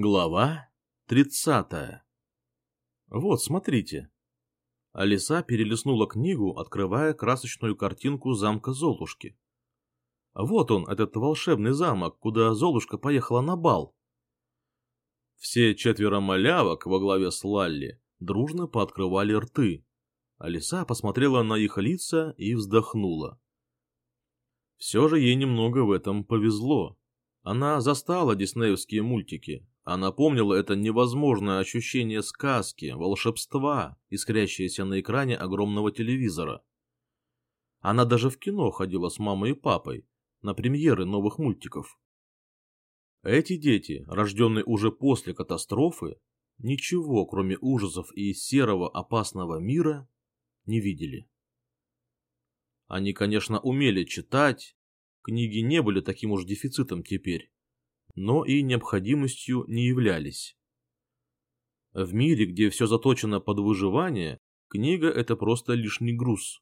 Глава 30. Вот, смотрите. Алиса перелистнула книгу, открывая красочную картинку замка Золушки. Вот он, этот волшебный замок, куда Золушка поехала на бал. Все четверо малявок во главе с Лалли дружно пооткрывали рты. Алиса посмотрела на их лица и вздохнула. Все же ей немного в этом повезло. Она застала диснеевские мультики, она помнила это невозможное ощущение сказки, волшебства, искрящееся на экране огромного телевизора. Она даже в кино ходила с мамой и папой, на премьеры новых мультиков. Эти дети, рожденные уже после катастрофы, ничего, кроме ужасов и серого опасного мира, не видели. Они, конечно, умели читать, книги не были таким уж дефицитом теперь но и необходимостью не являлись. В мире, где все заточено под выживание, книга – это просто лишний груз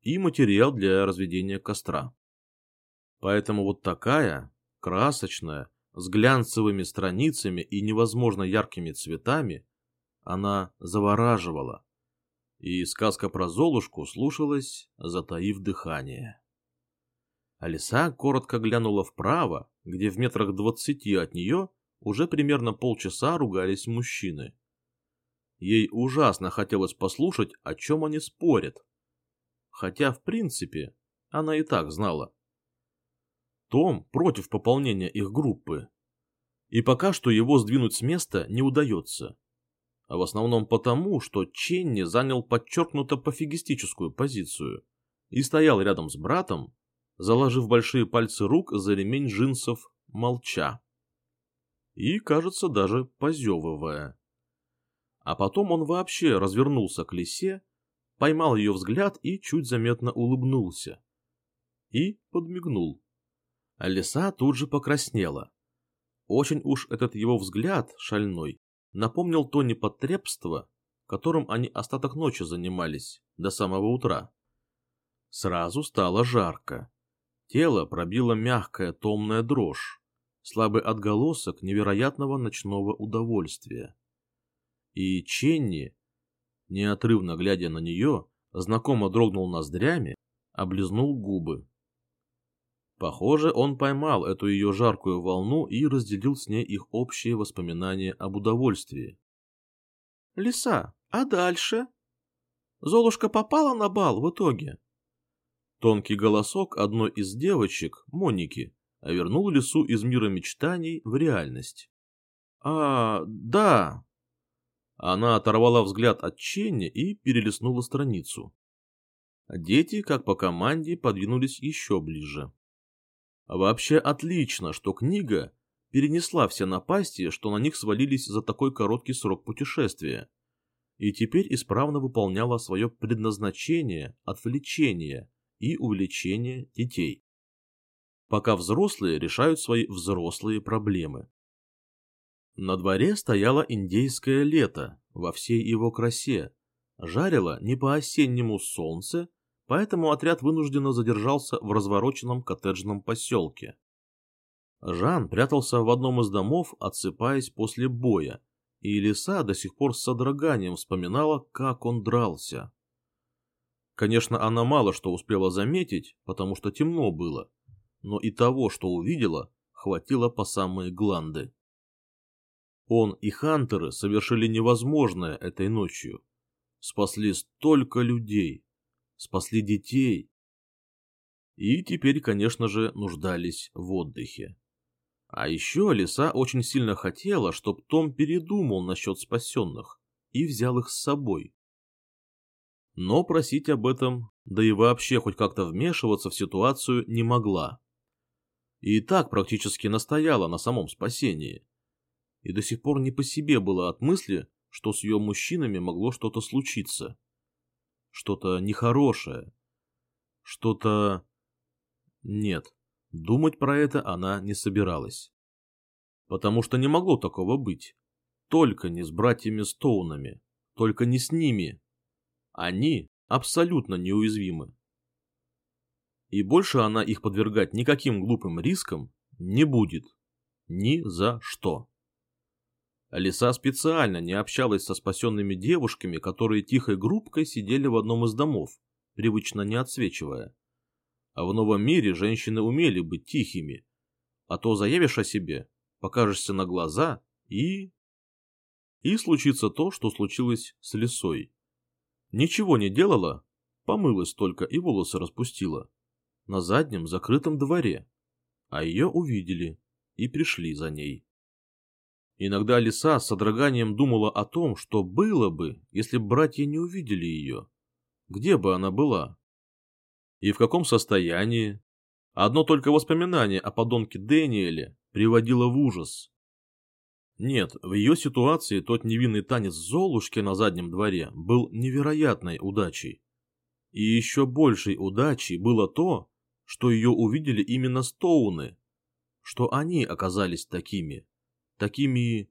и материал для разведения костра. Поэтому вот такая, красочная, с глянцевыми страницами и невозможно яркими цветами, она завораживала, и сказка про Золушку слушалась, затаив дыхание. Алиса коротко глянула вправо, где в метрах двадцати от нее уже примерно полчаса ругались мужчины. Ей ужасно хотелось послушать, о чем они спорят. Хотя, в принципе, она и так знала. Том против пополнения их группы. И пока что его сдвинуть с места не удается. А в основном потому, что Ченни занял подчеркнуто пофигистическую позицию и стоял рядом с братом, заложив большие пальцы рук за ремень джинсов, молча. И, кажется, даже позевывая. А потом он вообще развернулся к лисе, поймал ее взгляд и чуть заметно улыбнулся. И подмигнул. А лиса тут же покраснела. Очень уж этот его взгляд, шальной, напомнил то непотребство, которым они остаток ночи занимались, до самого утра. Сразу стало жарко. Тело пробило мягкая томная дрожь, слабый отголосок невероятного ночного удовольствия. И Ченни, неотрывно глядя на нее, знакомо дрогнул ноздрями, облизнул губы. Похоже, он поймал эту ее жаркую волну и разделил с ней их общие воспоминания об удовольствии. — Лиса, а дальше? Золушка попала на бал в итоге? Тонкий голосок одной из девочек, Моники, вернул лесу из мира мечтаний в реальность. «А, да!» Она оторвала взгляд от Ченни и перелистнула страницу. Дети, как по команде, подвинулись еще ближе. Вообще отлично, что книга перенесла все напасти, что на них свалились за такой короткий срок путешествия, и теперь исправно выполняла свое предназначение отвлечения и увлечение детей. Пока взрослые решают свои взрослые проблемы. На дворе стояло индейское лето во всей его красе. Жарило не по-осеннему солнце, поэтому отряд вынужденно задержался в развороченном коттеджном поселке. Жан прятался в одном из домов, отсыпаясь после боя, и лиса до сих пор с содроганием вспоминала, как он дрался. Конечно, она мало что успела заметить, потому что темно было, но и того, что увидела, хватило по самые гланды. Он и Хантеры совершили невозможное этой ночью. Спасли столько людей, спасли детей. И теперь, конечно же, нуждались в отдыхе. А еще Лиса очень сильно хотела, чтобы Том передумал насчет спасенных и взял их с собой но просить об этом, да и вообще хоть как-то вмешиваться в ситуацию не могла. И так практически настояла на самом спасении. И до сих пор не по себе было от мысли, что с ее мужчинами могло что-то случиться. Что-то нехорошее. Что-то... Нет, думать про это она не собиралась. Потому что не могло такого быть. Только не с братьями Стоунами. Только не с ними, они абсолютно неуязвимы. И больше она их подвергать никаким глупым рискам не будет. Ни за что. Лиса специально не общалась со спасенными девушками, которые тихой группкой сидели в одном из домов, привычно не отсвечивая. А в новом мире женщины умели быть тихими, а то заявишь о себе, покажешься на глаза и... И случится то, что случилось с лисой. Ничего не делала, помылась только и волосы распустила. На заднем закрытом дворе. А ее увидели и пришли за ней. Иногда лиса с содроганием думала о том, что было бы, если братья не увидели ее. Где бы она была? И в каком состоянии? Одно только воспоминание о подонке Дэниеле приводило в ужас. Нет, в ее ситуации тот невинный танец Золушки на заднем дворе был невероятной удачей. И еще большей удачей было то, что ее увидели именно Стоуны, что они оказались такими, такими...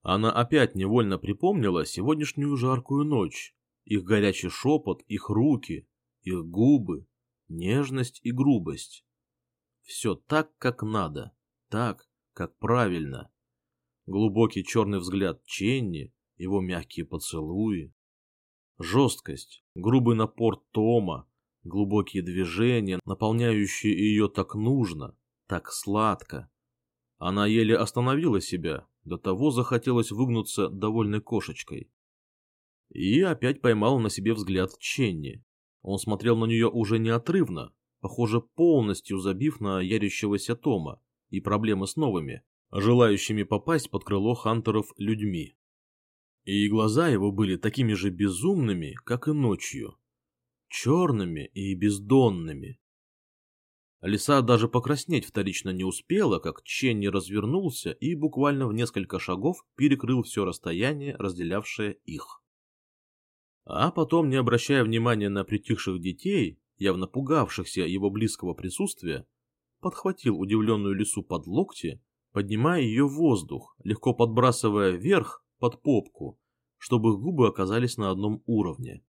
Она опять невольно припомнила сегодняшнюю жаркую ночь, их горячий шепот, их руки, их губы, нежность и грубость. Все так, как надо, так, как правильно глубокий черный взгляд Ченни, его мягкие поцелуи. Жесткость, грубый напор Тома, глубокие движения, наполняющие ее так нужно, так сладко. Она еле остановила себя, до того захотелось выгнуться довольной кошечкой. И опять поймал на себе взгляд Ченни. Он смотрел на нее уже неотрывно, похоже, полностью забив на ярящегося Тома и проблемы с новыми, желающими попасть под крыло хантеров людьми. И глаза его были такими же безумными, как и ночью. Черными и бездонными. Лиса даже покраснеть вторично не успела, как Ченни развернулся и буквально в несколько шагов перекрыл все расстояние, разделявшее их. А потом, не обращая внимания на притихших детей, явно пугавшихся его близкого присутствия, подхватил удивленную лису под локти поднимая ее в воздух, легко подбрасывая вверх под попку, чтобы губы оказались на одном уровне.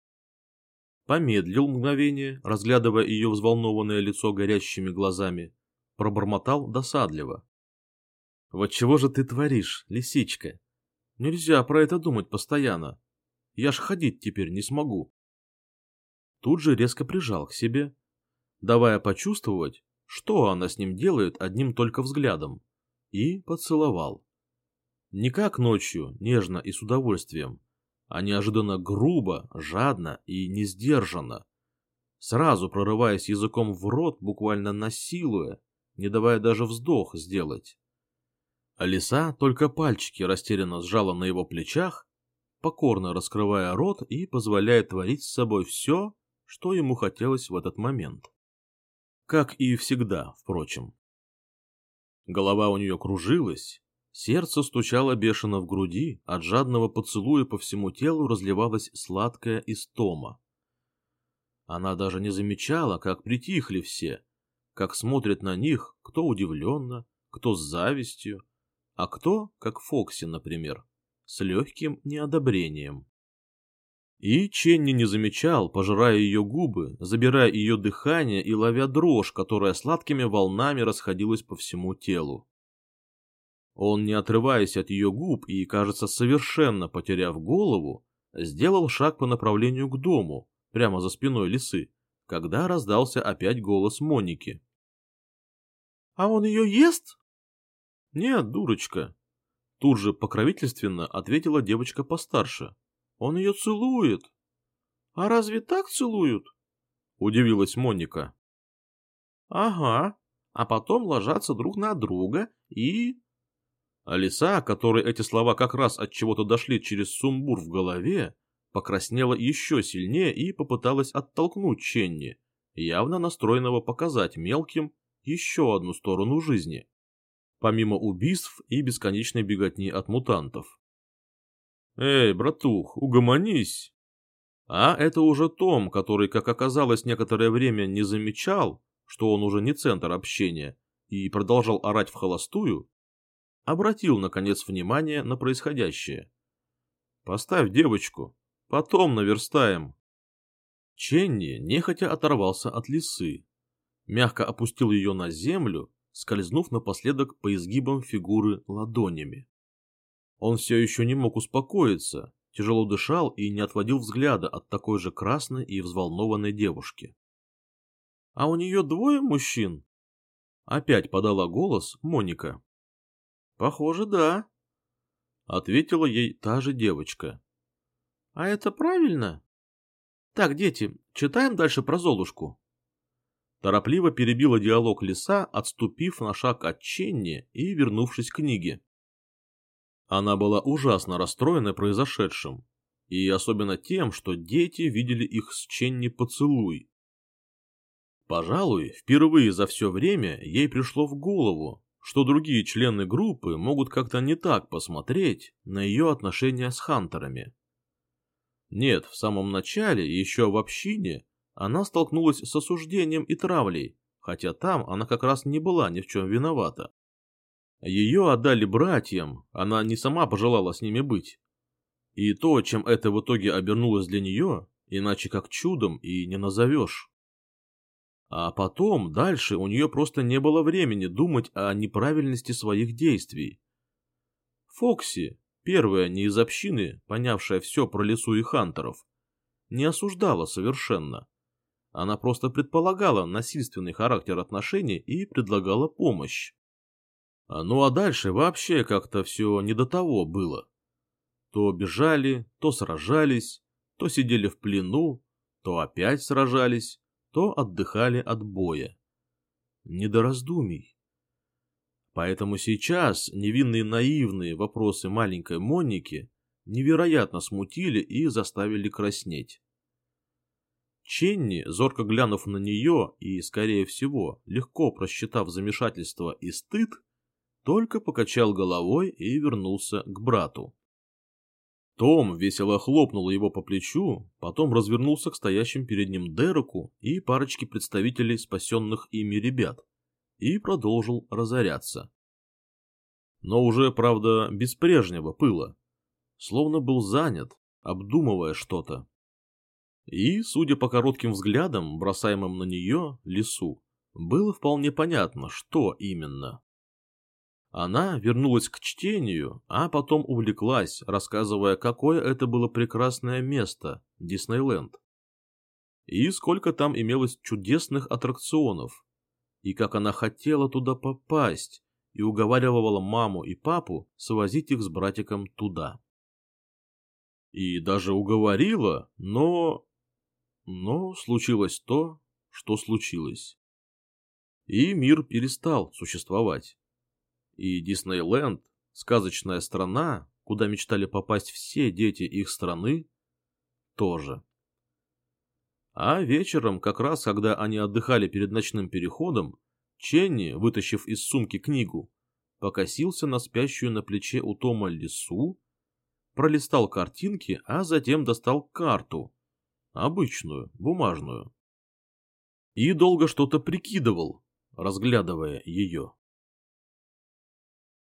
Помедлил мгновение, разглядывая ее взволнованное лицо горящими глазами, пробормотал досадливо. «Вот чего же ты творишь, лисичка? Нельзя про это думать постоянно. Я ж ходить теперь не смогу». Тут же резко прижал к себе, давая почувствовать, что она с ним делает одним только взглядом и поцеловал. Не как ночью, нежно и с удовольствием, а неожиданно грубо, жадно и несдержанно, сразу прорываясь языком в рот, буквально насилуя, не давая даже вздох сделать. А лиса только пальчики растерянно сжала на его плечах, покорно раскрывая рот и позволяя творить с собой все, что ему хотелось в этот момент. Как и всегда, впрочем. Голова у нее кружилась, сердце стучало бешено в груди, от жадного поцелуя по всему телу разливалась сладкая истома. Она даже не замечала, как притихли все, как смотрят на них, кто удивленно, кто с завистью, а кто, как Фокси, например, с легким неодобрением. И Ченни не замечал, пожирая ее губы, забирая ее дыхание и ловя дрожь, которая сладкими волнами расходилась по всему телу. Он, не отрываясь от ее губ и, кажется, совершенно потеряв голову, сделал шаг по направлению к дому, прямо за спиной лисы, когда раздался опять голос Моники. — А он ее ест? — Нет, дурочка. Тут же покровительственно ответила девочка постарше, он ее целует. А разве так целуют? Удивилась Моника. Ага, а потом ложатся друг на друга и... Алиса, которой эти слова как раз от чего-то дошли через сумбур в голове, покраснела еще сильнее и попыталась оттолкнуть Ченни, явно настроенного показать мелким еще одну сторону жизни, помимо убийств и бесконечной беготни от мутантов. «Эй, братух, угомонись!» А это уже Том, который, как оказалось, некоторое время не замечал, что он уже не центр общения, и продолжал орать в холостую, обратил, наконец, внимание на происходящее. «Поставь девочку, потом наверстаем». Ченни нехотя оторвался от лисы, мягко опустил ее на землю, скользнув напоследок по изгибам фигуры ладонями. Он все еще не мог успокоиться, тяжело дышал и не отводил взгляда от такой же красной и взволнованной девушки. — А у нее двое мужчин? — опять подала голос Моника. — Похоже, да, — ответила ей та же девочка. — А это правильно? Так, дети, читаем дальше про Золушку. Торопливо перебила диалог лиса, отступив на шаг от Ченни и вернувшись к книге. Она была ужасно расстроена произошедшим, и особенно тем, что дети видели их с Ченни поцелуй. Пожалуй, впервые за все время ей пришло в голову, что другие члены группы могут как-то не так посмотреть на ее отношения с хантерами. Нет, в самом начале, еще в общине, она столкнулась с осуждением и травлей, хотя там она как раз не была ни в чем виновата. Ее отдали братьям, она не сама пожелала с ними быть. И то, чем это в итоге обернулось для нее, иначе как чудом и не назовешь. А потом, дальше у нее просто не было времени думать о неправильности своих действий. Фокси, первая не из общины, понявшая все про лесу и хантеров, не осуждала совершенно. Она просто предполагала насильственный характер отношений и предлагала помощь. А ну а дальше вообще как-то все не до того было. То бежали, то сражались, то сидели в плену, то опять сражались, то отдыхали от боя. Не до раздумий. Поэтому сейчас невинные наивные вопросы маленькой Моники невероятно смутили и заставили краснеть. Ченни, зорко глянув на нее и, скорее всего, легко просчитав замешательство и стыд, только покачал головой и вернулся к брату. Том весело хлопнул его по плечу, потом развернулся к стоящим перед ним Дереку и парочке представителей спасенных ими ребят и продолжил разоряться. Но уже, правда, без прежнего пыла, словно был занят, обдумывая что-то. И, судя по коротким взглядам, бросаемым на нее, лесу, было вполне понятно, что именно. Она вернулась к чтению, а потом увлеклась, рассказывая, какое это было прекрасное место, Диснейленд. И сколько там имелось чудесных аттракционов. И как она хотела туда попасть, и уговаривала маму и папу свозить их с братиком туда. И даже уговорила, но... Но случилось то, что случилось. И мир перестал существовать. И Диснейленд, сказочная страна, куда мечтали попасть все дети их страны, тоже. А вечером, как раз когда они отдыхали перед ночным переходом, Ченни, вытащив из сумки книгу, покосился на спящую на плече у Тома лису, пролистал картинки, а затем достал карту, обычную, бумажную. И долго что-то прикидывал, разглядывая ее.